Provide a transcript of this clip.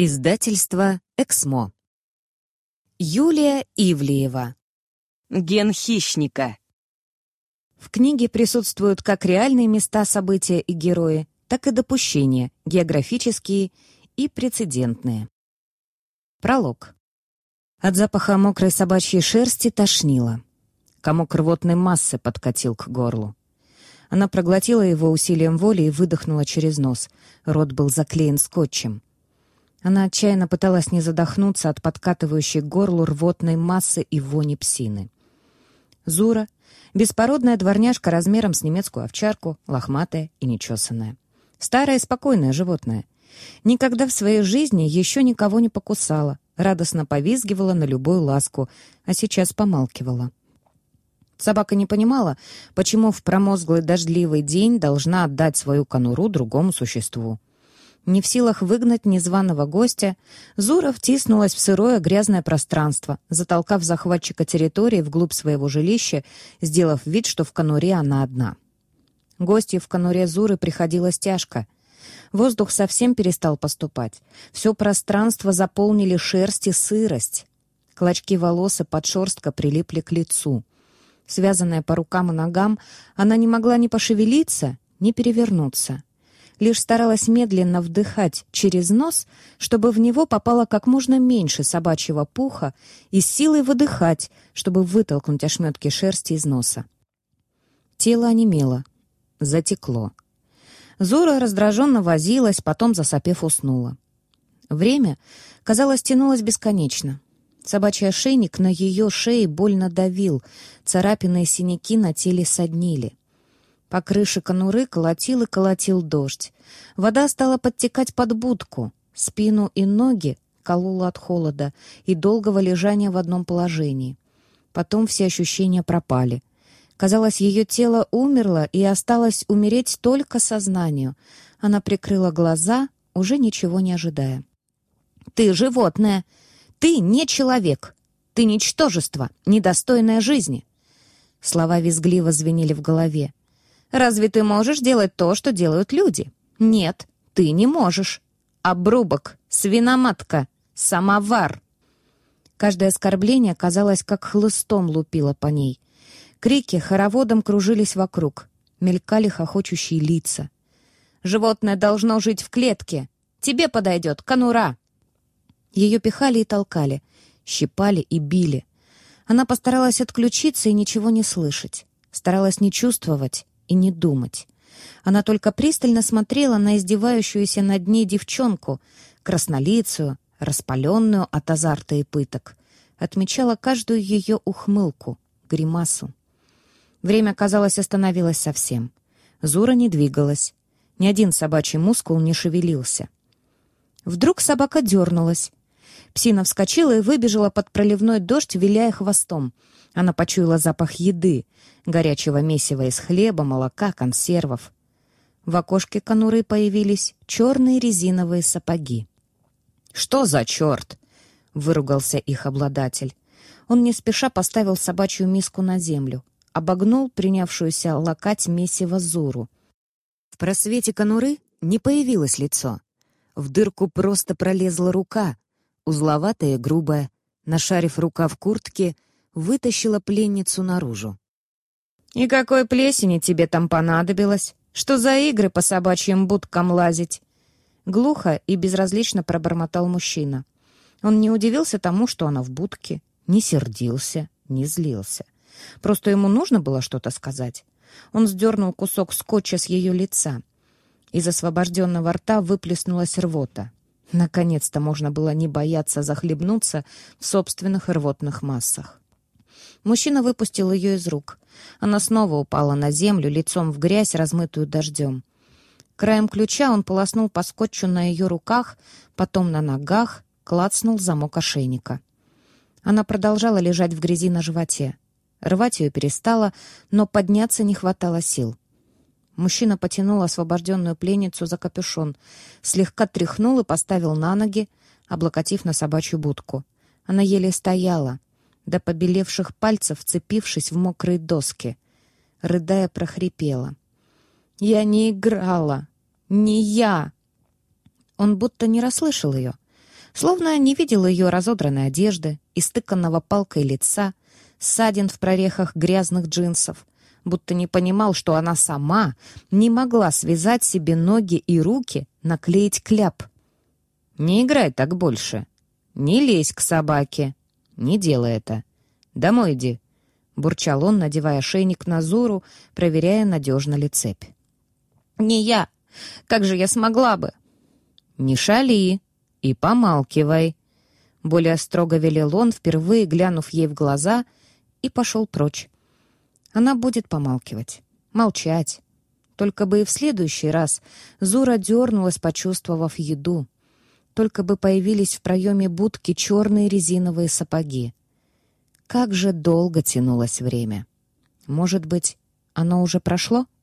Издательство «Эксмо». Юлия Ивлеева. Ген хищника. В книге присутствуют как реальные места, события и герои, так и допущения, географические и прецедентные. Пролог. От запаха мокрой собачьей шерсти тошнило. Комок рвотной массы подкатил к горлу. Она проглотила его усилием воли и выдохнула через нос. Рот был заклеен скотчем. Она отчаянно пыталась не задохнуться от подкатывающей горлу рвотной массы и вони псины. Зура — беспородная дворняжка размером с немецкую овчарку, лохматая и нечесанная. Старое спокойное животное. Никогда в своей жизни еще никого не покусала, радостно повизгивала на любую ласку, а сейчас помалкивала. Собака не понимала, почему в промозглый дождливый день должна отдать свою конуру другому существу. Не в силах выгнать незваного гостя, Зура втиснулась в сырое грязное пространство, затолкав захватчика территории вглубь своего жилища, сделав вид, что в конуре она одна. Гостью в конуре Зуры приходилось тяжко. Воздух совсем перестал поступать. Все пространство заполнили шерсть и сырость. Клочки волос и подшерстка прилипли к лицу. Связанная по рукам и ногам, она не могла ни пошевелиться, ни перевернуться лишь старалась медленно вдыхать через нос, чтобы в него попало как можно меньше собачьего пуха, и силой выдыхать, чтобы вытолкнуть ошметки шерсти из носа. Тело онемело, затекло. Зора раздраженно возилась, потом, засопев, уснула. Время, казалось, тянулось бесконечно. Собачий ошейник на ее шее больно давил, царапины и синяки на теле соднили. По крыше конуры колотил и колотил дождь. Вода стала подтекать под будку. Спину и ноги колола от холода и долгого лежания в одном положении. Потом все ощущения пропали. Казалось, ее тело умерло и осталось умереть только сознанию. Она прикрыла глаза, уже ничего не ожидая. «Ты животное! Ты не человек! Ты ничтожество, недостойное жизни!» Слова визгливо звенели в голове. Разве ты можешь делать то, что делают люди? Нет, ты не можешь. Обрубок, свиноматка, самовар. Каждое оскорбление казалось, как хлыстом лупило по ней. Крики хороводом кружились вокруг. Мелькали хохочущие лица. «Животное должно жить в клетке. Тебе подойдет конура!» Ее пихали и толкали, щипали и били. Она постаралась отключиться и ничего не слышать. Старалась не чувствовать и не думать. Она только пристально смотрела на издевающуюся над ней девчонку, краснолицую, распаленную от азарта и пыток. Отмечала каждую ее ухмылку, гримасу. Время, казалось, остановилось совсем. Зура не двигалась. Ни один собачий мускул не шевелился. Вдруг собака дернулась. Псина вскочила и выбежала под проливной дождь, виляя хвостом. Она почуяла запах еды, горячего месива из хлеба, молока, консервов. В окошке конуры появились черные резиновые сапоги. «Что за черт?» — выругался их обладатель. Он не спеша поставил собачью миску на землю, обогнул принявшуюся лакать месиво Зуру. В просвете конуры не появилось лицо. В дырку просто пролезла рука, узловатая и грубая. Нашарив рука в куртке, вытащила пленницу наружу. «И какой плесени тебе там понадобилось? Что за игры по собачьим будкам лазить?» Глухо и безразлично пробормотал мужчина. Он не удивился тому, что она в будке, не сердился, не злился. Просто ему нужно было что-то сказать. Он сдернул кусок скотча с ее лица. Из освобожденного рта выплеснулась рвота. Наконец-то можно было не бояться захлебнуться в собственных рвотных массах. Мужчина выпустил ее из рук. Она снова упала на землю, лицом в грязь, размытую дождем. Краем ключа он полоснул по скотчу на ее руках, потом на ногах, клацнул замок ошейника. Она продолжала лежать в грязи на животе. Рвать ее перестала, но подняться не хватало сил. Мужчина потянул освобожденную пленницу за капюшон, слегка тряхнул и поставил на ноги, облокотив на собачью будку. Она еле стояла, до побелевших пальцев вцепившись в мокрые доски. Рыдая, прохрипела. «Я не играла! Не я!» Он будто не расслышал ее. Словно не видел ее разодранной одежды, истыканного палкой лица, ссадин в прорехах грязных джинсов, будто не понимал, что она сама не могла связать себе ноги и руки, наклеить кляп. «Не играй так больше. Не лезь к собаке. Не делай это. Домой иди», — бурчал он, надевая шейник на Зуру, проверяя, надежно ли цепь. «Не я. Как же я смогла бы?» «Не шали и помалкивай», — более строго велел он, впервые глянув ей в глаза, и пошел прочь. Она будет помалкивать, молчать. Только бы и в следующий раз Зура дернулась, почувствовав еду. Только бы появились в проеме будки черные резиновые сапоги. Как же долго тянулось время. Может быть, оно уже прошло? —